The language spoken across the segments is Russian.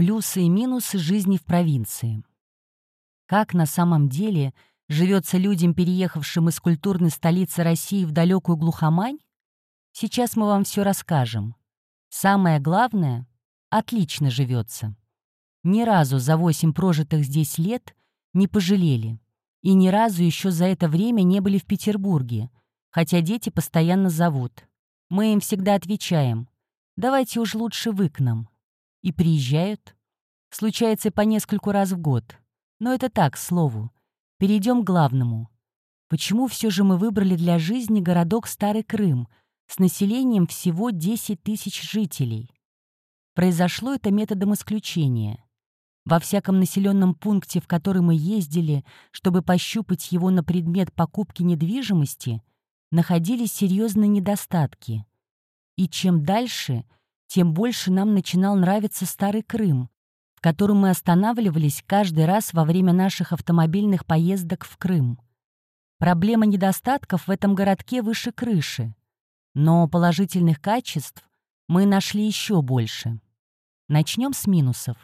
Плюсы и минусы жизни в провинции. Как на самом деле живется людям, переехавшим из культурной столицы России в далекую глухомань? Сейчас мы вам все расскажем. Самое главное — отлично живется. Ни разу за восемь прожитых здесь лет не пожалели. И ни разу еще за это время не были в Петербурге, хотя дети постоянно зовут. Мы им всегда отвечаем «давайте уж лучше вы к нам». И приезжают. Случается по нескольку раз в год. Но это так, слову. Перейдем к главному. Почему все же мы выбрали для жизни городок Старый Крым с населением всего 10 тысяч жителей? Произошло это методом исключения. Во всяком населенном пункте, в который мы ездили, чтобы пощупать его на предмет покупки недвижимости, находились серьезные недостатки. И чем дальше, тем больше нам начинал нравиться Старый Крым, в котором мы останавливались каждый раз во время наших автомобильных поездок в Крым. Проблема недостатков в этом городке выше крыши, но положительных качеств мы нашли еще больше. Начнем с минусов.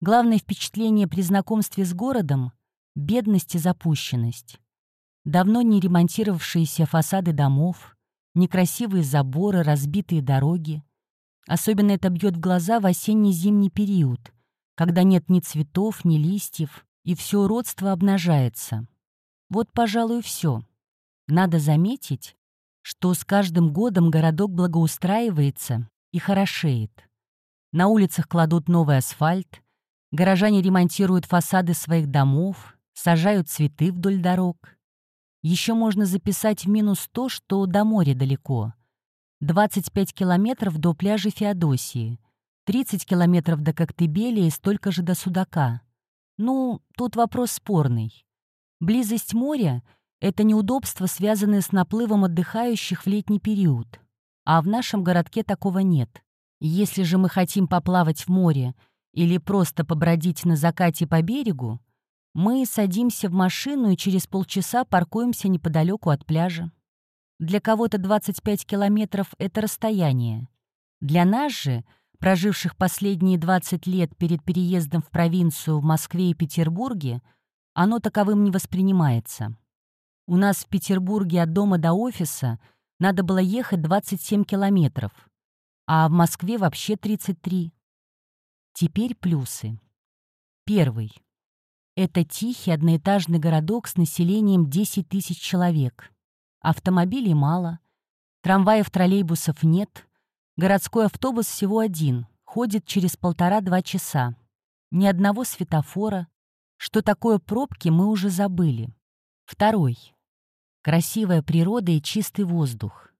Главное впечатление при знакомстве с городом — бедность и запущенность. Давно не ремонтировавшиеся фасады домов, некрасивые заборы, разбитые дороги. Особенно это бьет в глаза в осенне-зимний период, когда нет ни цветов, ни листьев, и все уродство обнажается. Вот, пожалуй, все. Надо заметить, что с каждым годом городок благоустраивается и хорошеет. На улицах кладут новый асфальт, Горожане ремонтируют фасады своих домов, сажают цветы вдоль дорог. Еще можно записать в минус то, что до моря далеко. 25 километров до пляжа Феодосии, 30 километров до Коктебеля и столько же до Судака. Ну, тут вопрос спорный. Близость моря — это неудобство, связанное с наплывом отдыхающих в летний период. А в нашем городке такого нет. Если же мы хотим поплавать в море или просто побродить на закате по берегу, мы садимся в машину и через полчаса паркуемся неподалеку от пляжа. Для кого-то 25 километров — это расстояние. Для нас же, проживших последние 20 лет перед переездом в провинцию в Москве и Петербурге, оно таковым не воспринимается. У нас в Петербурге от дома до офиса надо было ехать 27 километров, а в Москве вообще 33. Теперь плюсы. Первый. Это тихий одноэтажный городок с населением 10 тысяч человек. Автомобилей мало, трамваев, троллейбусов нет, городской автобус всего один, ходит через полтора-два часа. Ни одного светофора. Что такое пробки, мы уже забыли. Второй. Красивая природа и чистый воздух.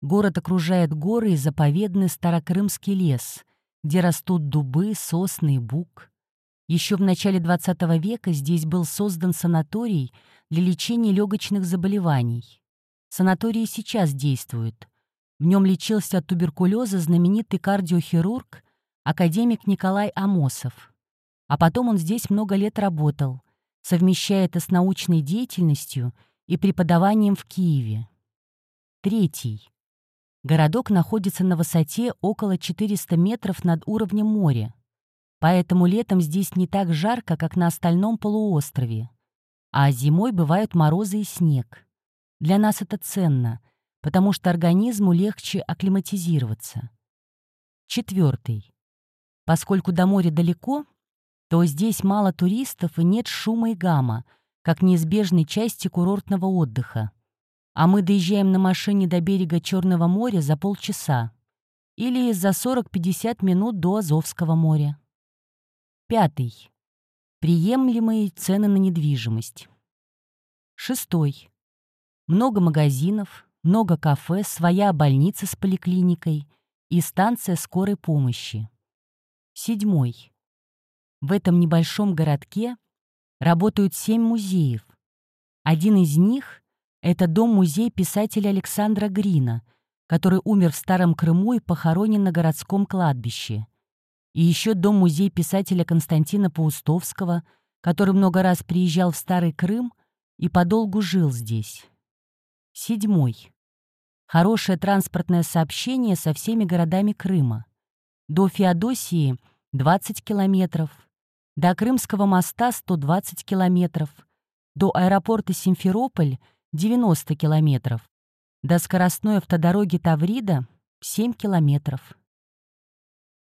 Город окружает горы и заповедный старокрымский лес — где растут дубы, сосны и бук. Еще в начале XX века здесь был создан санаторий для лечения легочных заболеваний. Санаторий сейчас действует. В нем лечился от туберкулеза знаменитый кардиохирург, академик Николай Амосов. А потом он здесь много лет работал, совмещая это с научной деятельностью и преподаванием в Киеве. Третий. Городок находится на высоте около 400 метров над уровнем моря, поэтому летом здесь не так жарко, как на остальном полуострове. А зимой бывают морозы и снег. Для нас это ценно, потому что организму легче акклиматизироваться. Четвертый. Поскольку до моря далеко, то здесь мало туристов и нет шума и гамма, как неизбежной части курортного отдыха а мы доезжаем на машине до берега Черного моря за полчаса или за 40-50 минут до Азовского моря. Пятый. Приемлемые цены на недвижимость. Шестой. Много магазинов, много кафе, своя больница с поликлиникой и станция скорой помощи. Седьмой. В этом небольшом городке работают семь музеев. Один из них это дом-музей писателя Александра Грина, который умер в Старом Крыму и похоронен на городском кладбище. И еще дом-музей писателя Константина Паустовского, который много раз приезжал в Старый Крым и подолгу жил здесь. Седьмой. Хорошее транспортное сообщение со всеми городами Крыма. До Феодосии 20 километров, до Крымского моста 120 километров, до аэропорта Симферополь 90 километров, до скоростной автодороги Таврида 7 километров.